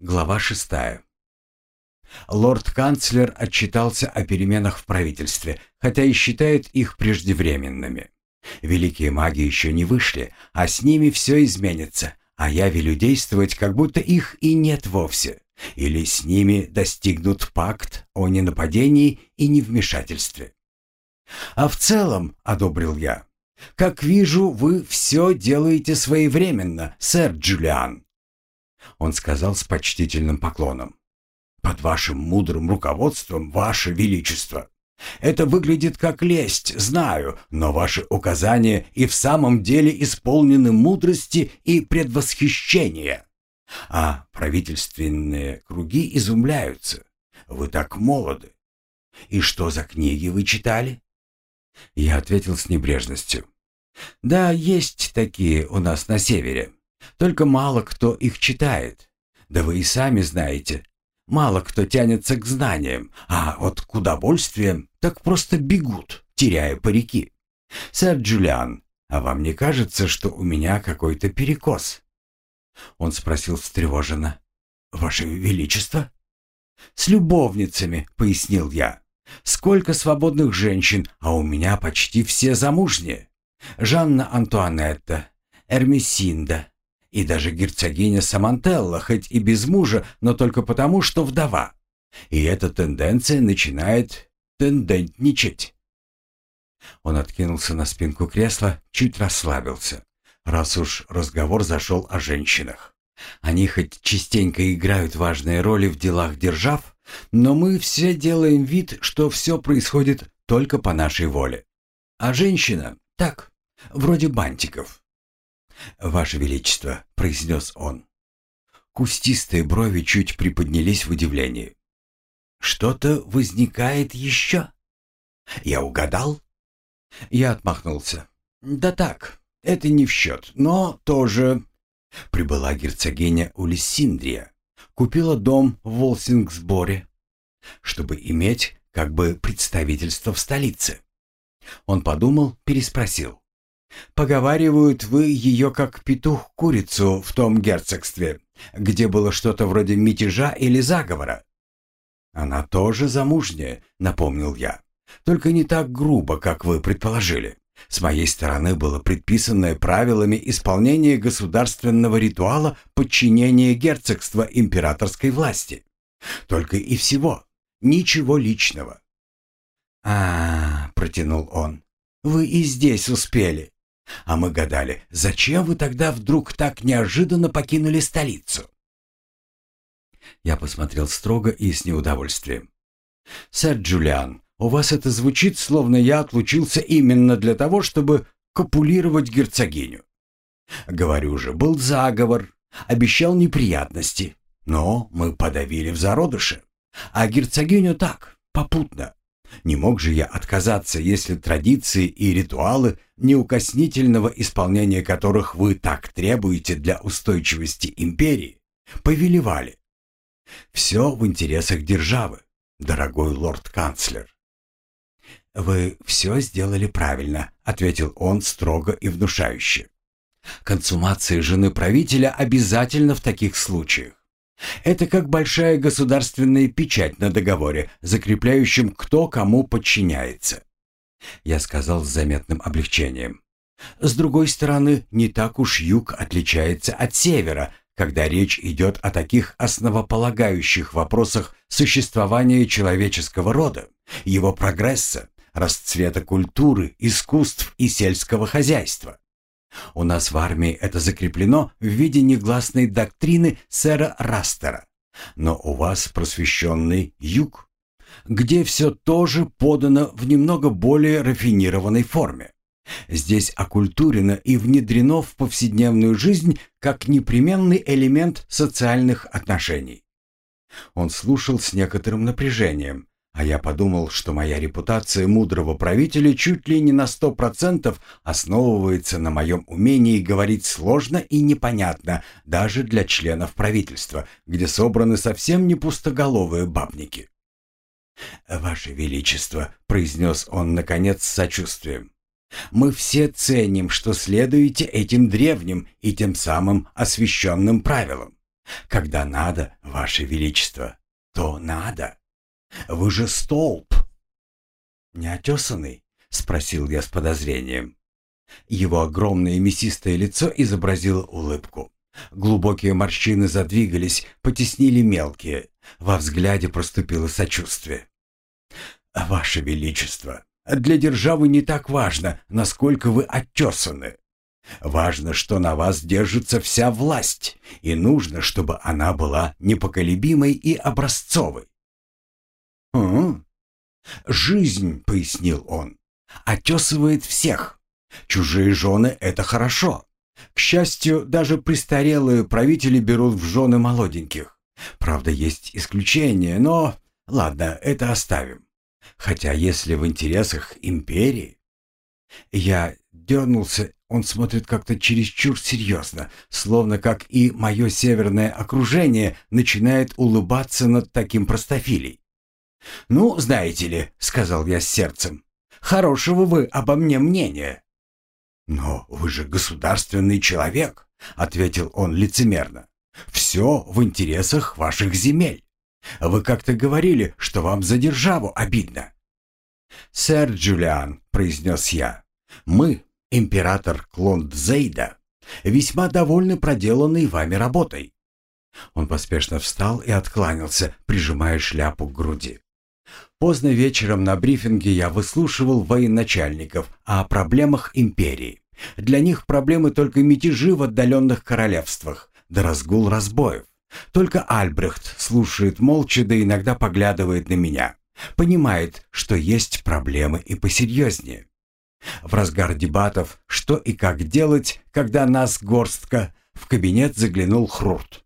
Глава шестая. Лорд-канцлер отчитался о переменах в правительстве, хотя и считает их преждевременными. Великие маги еще не вышли, а с ними все изменится, а я велю действовать, как будто их и нет вовсе. Или с ними достигнут пакт о ненападении и невмешательстве. А в целом, одобрил я, как вижу, вы все делаете своевременно, сэр Джулиан. Он сказал с почтительным поклоном. «Под вашим мудрым руководством, ваше величество. Это выглядит как лесть, знаю, но ваши указания и в самом деле исполнены мудрости и предвосхищения. А правительственные круги изумляются. Вы так молоды. И что за книги вы читали?» Я ответил с небрежностью. «Да, есть такие у нас на севере. Только мало кто их читает. Да вы и сами знаете. Мало кто тянется к знаниям, а вот к удовольствиям так просто бегут, теряя парики. Сэр Джулиан, а вам не кажется, что у меня какой-то перекос? Он спросил встревоженно. Ваше Величество? С любовницами, пояснил я. Сколько свободных женщин, а у меня почти все замужние. Жанна Антуанетта, Эрмисинда, и даже герцогиня Самантелла, хоть и без мужа, но только потому, что вдова. И эта тенденция начинает тендентничать. Он откинулся на спинку кресла, чуть расслабился, раз уж разговор зашел о женщинах. Они хоть частенько играют важные роли в делах держав, но мы все делаем вид, что все происходит только по нашей воле. А женщина — так, вроде бантиков. «Ваше Величество», — произнес он. Кустистые брови чуть приподнялись в удивлении. «Что-то возникает еще? Я угадал?» Я отмахнулся. «Да так, это не в счет, но тоже...» Прибыла герцогиня Улиссиндрия, купила дом в Волсингсборе, чтобы иметь как бы представительство в столице. Он подумал, переспросил. Поговаривают, вы ее как петух-курицу в том герцогстве, где было что-то вроде мятежа или заговора. Она тоже замужняя, напомнил я. Только не так грубо, как вы предположили. С моей стороны было предписанное правилами исполнение государственного ритуала подчинения герцогства императорской власти. Только и всего. Ничего личного. А, -а, протянул он. Вы и здесь успели. А мы гадали, зачем вы тогда вдруг так неожиданно покинули столицу? Я посмотрел строго и с неудовольствием. «Сэр Джулиан, у вас это звучит, словно я отлучился именно для того, чтобы копулировать герцогиню. Говорю же, был заговор, обещал неприятности, но мы подавили в зародыше. А герцогиню так, попутно. Не мог же я отказаться, если традиции и ритуалы, неукоснительного исполнения которых вы так требуете для устойчивости империи, повелевали. Все в интересах державы, дорогой лорд-канцлер. «Вы все сделали правильно», — ответил он строго и внушающе. «Консумация жены правителя обязательно в таких случаях. Это как большая государственная печать на договоре, закрепляющем, кто кому подчиняется. Я сказал с заметным облегчением. С другой стороны, не так уж юг отличается от севера, когда речь идет о таких основополагающих вопросах существования человеческого рода, его прогресса, расцвета культуры, искусств и сельского хозяйства. У нас в армии это закреплено в виде негласной доктрины сэра Растера. Но у вас просвещенный юг, где все тоже подано в немного более рафинированной форме. Здесь окультурено и внедрено в повседневную жизнь как непременный элемент социальных отношений. Он слушал с некоторым напряжением, а я подумал, что моя репутация мудрого правителя чуть ли не на сто процентов основывается на моем умении говорить сложно и непонятно даже для членов правительства, где собраны совсем не пустоголовые бабники. «Ваше Величество», — произнес он, наконец, с сочувствием, — «мы все ценим, что следуете этим древним и тем самым освященным правилам. Когда надо, Ваше Величество, то надо. Вы же столб. Неотесанный? Спросил я с подозрением. Его огромное мясистое лицо изобразило улыбку. Глубокие морщины задвигались, потеснили мелкие. Во взгляде проступило сочувствие. «Ваше Величество, для державы не так важно, насколько вы оттесаны. Важно, что на вас держится вся власть, и нужно, чтобы она была непоколебимой и образцовой. «Угу. «Жизнь», — пояснил он, — «отесывает всех. Чужие жены — это хорошо. К счастью, даже престарелые правители берут в жены молоденьких. Правда, есть исключения, но... Ладно, это оставим. Хотя если в интересах империи... Я дернулся, он смотрит как-то чересчур серьезно, словно как и мое северное окружение начинает улыбаться над таким простофилей. «Ну, знаете ли», — сказал я с сердцем, — «хорошего вы обо мне мнения». «Но вы же государственный человек», — ответил он лицемерно. «Все в интересах ваших земель. Вы как-то говорили, что вам за державу обидно». «Сэр Джулиан», — произнес я, — «мы, император Клондзейда, весьма довольны проделанной вами работой». Он поспешно встал и откланялся, прижимая шляпу к груди. Поздно вечером на брифинге я выслушивал военачальников о проблемах империи. Для них проблемы только мятежи в отдаленных королевствах, да разгул разбоев. Только Альбрехт слушает молча, да иногда поглядывает на меня. Понимает, что есть проблемы и посерьезнее. В разгар дебатов, что и как делать, когда нас горстка, в кабинет заглянул Хрурт.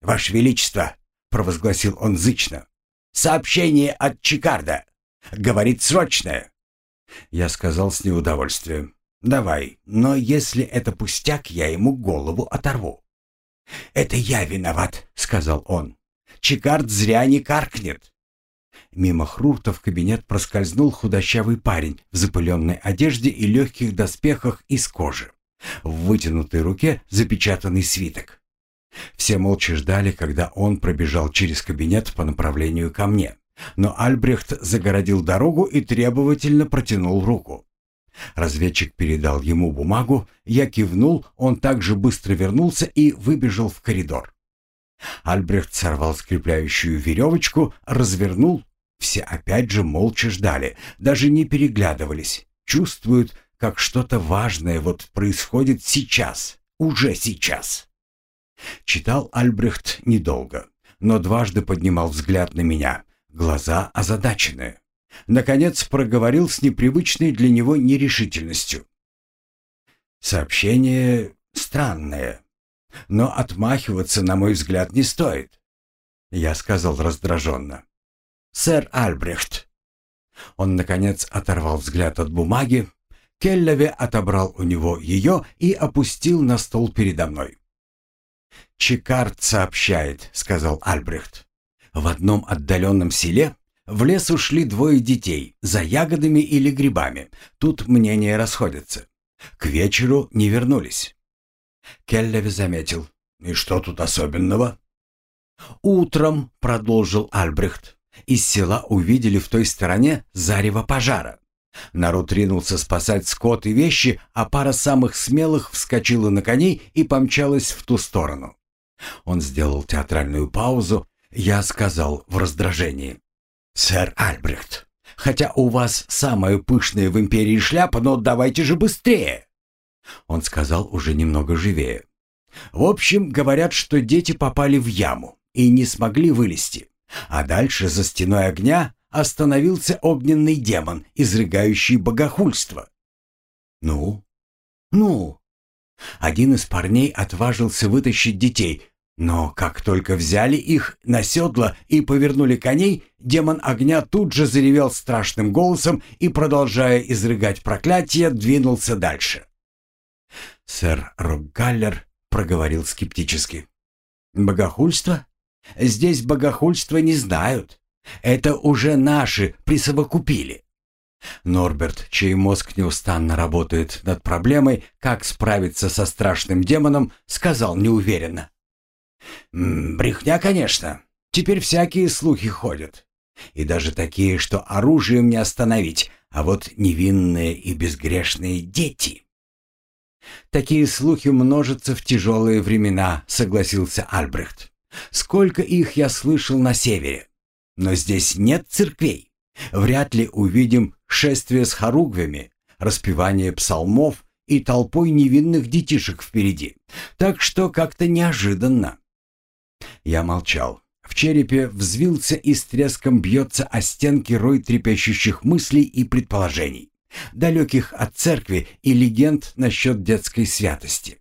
«Ваше Величество!» — провозгласил он зычно. «Сообщение от Чикарда! Говорит срочное!» Я сказал с неудовольствием. «Давай, но если это пустяк, я ему голову оторву». «Это я виноват», — сказал он. «Чикард зря не каркнет». Мимо Хрурта в кабинет проскользнул худощавый парень в запыленной одежде и легких доспехах из кожи. В вытянутой руке запечатанный свиток. Все молча ждали, когда он пробежал через кабинет по направлению ко мне. Но Альбрехт загородил дорогу и требовательно протянул руку. Разведчик передал ему бумагу, я кивнул, он также быстро вернулся и выбежал в коридор. Альбрехт сорвал скрепляющую веревочку, развернул. Все опять же молча ждали, даже не переглядывались, чувствуют, как что-то важное вот происходит сейчас, уже сейчас. Читал Альбрехт недолго, но дважды поднимал взгляд на меня, глаза озадаченные. Наконец проговорил с непривычной для него нерешительностью. «Сообщение странное, но отмахиваться, на мой взгляд, не стоит». Я сказал раздраженно. «Сэр Альбрехт». Он, наконец, оторвал взгляд от бумаги. Келлеве отобрал у него ее и опустил на стол передо мной. «Чикард сообщает», — сказал Альбрехт. «В одном отдаленном селе в лес ушли двое детей, за ягодами или грибами. Тут мнения расходятся. К вечеру не вернулись. Келлев заметил. «И что тут особенного?» «Утром», — продолжил Альбрехт, — «из села увидели в той стороне зарево пожара. Народ ринулся спасать скот и вещи, а пара самых смелых вскочила на коней и помчалась в ту сторону». Он сделал театральную паузу. Я сказал в раздражении. «Сэр Альбрехт, хотя у вас самая пышная в империи шляпа, но давайте же быстрее!» Он сказал уже немного живее. «В общем, говорят, что дети попали в яму и не смогли вылезти. А дальше за стеной огня остановился огненный демон, изрыгающий богохульство. «Ну? Ну?» Один из парней отважился вытащить детей, но как только взяли их на седло и повернули коней, демон огня тут же заревел страшным голосом и, продолжая изрыгать проклятие, двинулся дальше. Сэр Рокгаллер проговорил скептически. «Богохульство? Здесь богохульство не знают. Это уже наши присовокупили». Норберт, чей мозг неустанно работает над проблемой, как справиться со страшным демоном, сказал неуверенно. «Брехня, конечно. Теперь всякие слухи ходят. И даже такие, что оружием не остановить, а вот невинные и безгрешные дети». «Такие слухи множатся в тяжелые времена», — согласился Альбрехт. «Сколько их я слышал на севере. Но здесь нет церквей. Вряд ли увидим шествие с хоругвями, распевание псалмов и толпой невинных детишек впереди. Так что как-то неожиданно». Я молчал. В черепе взвился и с треском бьется о стенки рой трепещущих мыслей и предположений далеких от церкви и легенд насчет детской святости.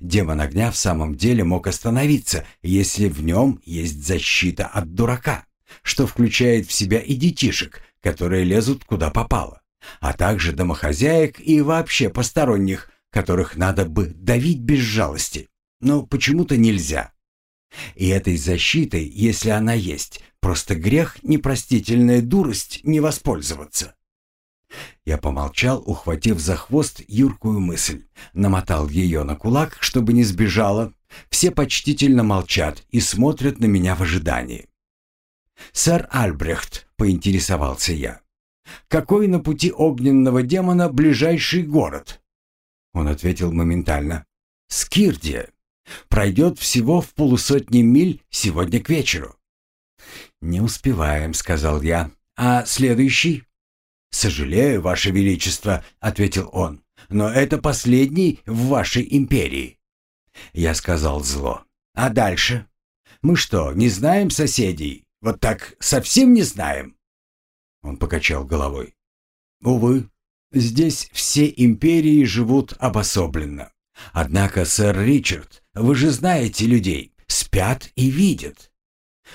Демон огня в самом деле мог остановиться, если в нем есть защита от дурака, что включает в себя и детишек, которые лезут куда попало, а также домохозяек и вообще посторонних, которых надо бы давить без жалости, но почему-то нельзя. И этой защитой, если она есть, просто грех, непростительная дурость не воспользоваться. Я помолчал, ухватив за хвост юркую мысль. Намотал ее на кулак, чтобы не сбежала. Все почтительно молчат и смотрят на меня в ожидании. «Сэр Альбрехт», — поинтересовался я, — «какой на пути огненного демона ближайший город?» Он ответил моментально. «Скирдия. Пройдет всего в полусотни миль сегодня к вечеру». «Не успеваем», — сказал я. «А следующий?» «Сожалею, Ваше Величество», — ответил он, — «но это последний в вашей империи». Я сказал зло. «А дальше? Мы что, не знаем соседей? Вот так совсем не знаем?» Он покачал головой. «Увы, здесь все империи живут обособленно. Однако, сэр Ричард, вы же знаете людей, спят и видят.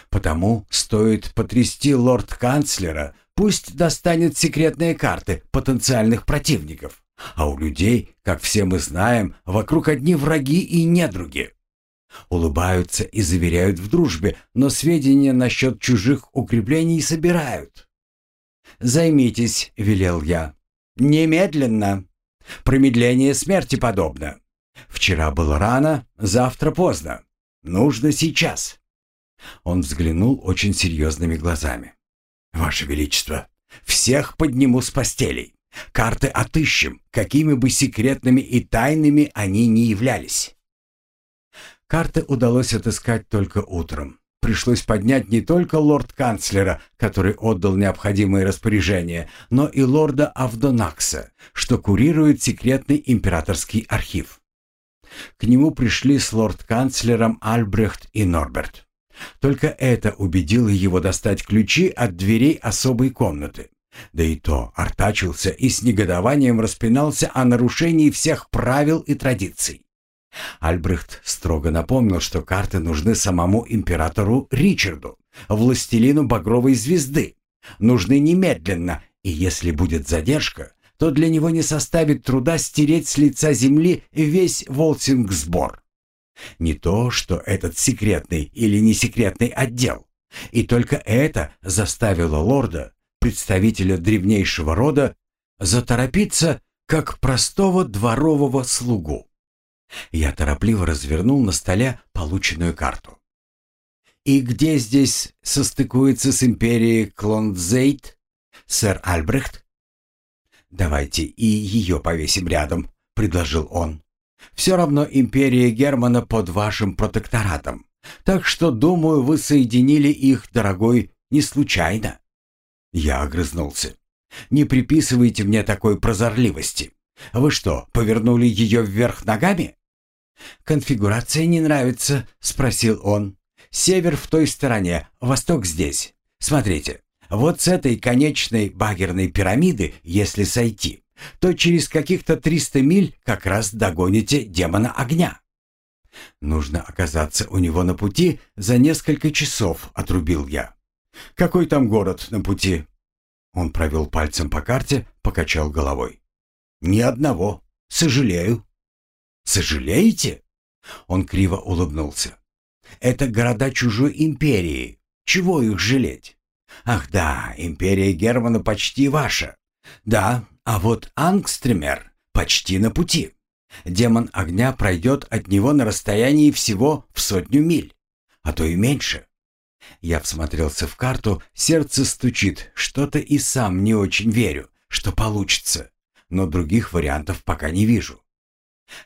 Потому стоит потрясти лорд-канцлера, Пусть достанет секретные карты потенциальных противников. А у людей, как все мы знаем, вокруг одни враги и недруги. Улыбаются и заверяют в дружбе, но сведения насчет чужих укреплений собирают. «Займитесь», — велел я. «Немедленно. Промедление смерти подобно. Вчера было рано, завтра поздно. Нужно сейчас». Он взглянул очень серьезными глазами. «Ваше Величество, всех подниму с постелей. Карты отыщем, какими бы секретными и тайными они ни являлись». Карты удалось отыскать только утром. Пришлось поднять не только лорд-канцлера, который отдал необходимые распоряжения, но и лорда Авдонакса, что курирует секретный императорский архив. К нему пришли с лорд-канцлером Альбрехт и Норберт. Только это убедило его достать ключи от дверей особой комнаты. Да и то артачился и с негодованием распинался о нарушении всех правил и традиций. Альбрехт строго напомнил, что карты нужны самому императору Ричарду, властелину Багровой Звезды. Нужны немедленно, и если будет задержка, то для него не составит труда стереть с лица земли весь Волсингсбор. Не то, что этот секретный или не секретный отдел. И только это заставило лорда, представителя древнейшего рода, заторопиться, как простого дворового слугу. Я торопливо развернул на столе полученную карту. «И где здесь состыкуется с империей Клондзейт, сэр Альбрехт?» «Давайте и ее повесим рядом», — предложил он. Все равно империя Германа под вашим протекторатом. Так что, думаю, вы соединили их, дорогой, не случайно». Я огрызнулся. «Не приписывайте мне такой прозорливости. Вы что, повернули ее вверх ногами?» «Конфигурация не нравится», — спросил он. «Север в той стороне, восток здесь. Смотрите, вот с этой конечной багерной пирамиды, если сойти, то через каких-то 300 миль как раз догоните демона огня. Нужно оказаться у него на пути за несколько часов, отрубил я. Какой там город на пути? Он провел пальцем по карте, покачал головой. Ни одного. Сожалею. Сожалеете? Он криво улыбнулся. Это города чужой империи. Чего их жалеть? Ах да, империя Германа почти ваша. Да, а вот Ангстремер почти на пути. Демон огня пройдет от него на расстоянии всего в сотню миль, а то и меньше. Я всмотрелся в карту, сердце стучит, что-то и сам не очень верю, что получится, но других вариантов пока не вижу.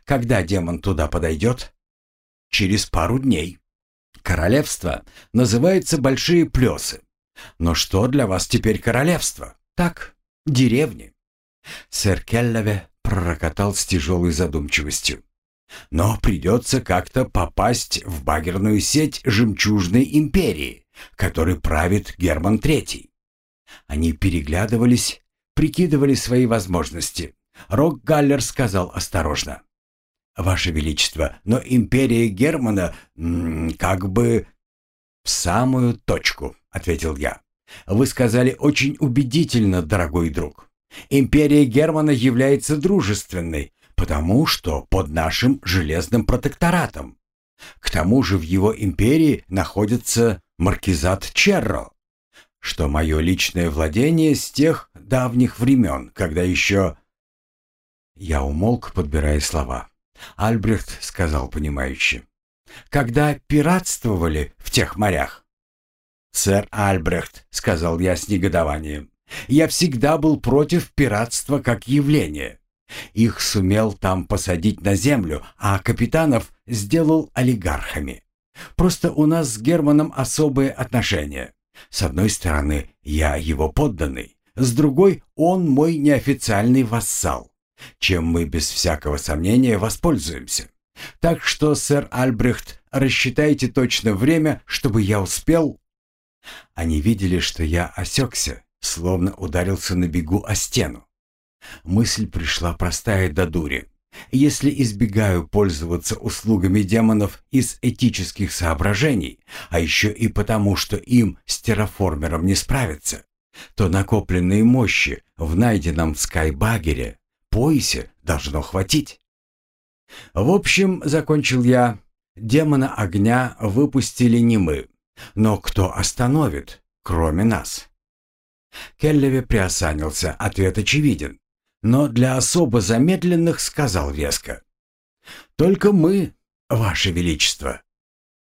Когда демон туда подойдет? Через пару дней. Королевство называется Большие Плесы. Но что для вас теперь королевство? Так, деревни. Сэр Келлеве пророкотал с тяжелой задумчивостью. Но придется как-то попасть в багерную сеть жемчужной империи, которой правит Герман Третий. Они переглядывались, прикидывали свои возможности. Рок Галлер сказал осторожно. «Ваше Величество, но империя Германа как бы...» «В самую точку», — ответил я. «Вы сказали очень убедительно, дорогой друг. Империя Германа является дружественной, потому что под нашим железным протекторатом. К тому же в его империи находится маркизат Черро, что мое личное владение с тех давних времен, когда еще... Я умолк, подбирая слова. Альбрехт сказал понимающе. «Когда пиратствовали в тех морях?» «Сэр Альбрехт», — сказал я с негодованием, — «я всегда был против пиратства как явления. Их сумел там посадить на землю, а капитанов сделал олигархами. Просто у нас с Германом особые отношения. С одной стороны, я его подданный, с другой, он мой неофициальный вассал чем мы без всякого сомнения воспользуемся. Так что, сэр Альбрехт, рассчитайте точно время, чтобы я успел...» Они видели, что я осекся, словно ударился на бегу о стену. Мысль пришла простая до дури. Если избегаю пользоваться услугами демонов из этических соображений, а еще и потому, что им с терраформером не справиться, то накопленные мощи в найденном скайбагере поясе должно хватить. В общем, закончил я, демона огня выпустили не мы. Но кто остановит, кроме нас? Келлеве приосанился, ответ очевиден. Но для особо замедленных сказал веско. «Только мы, Ваше Величество».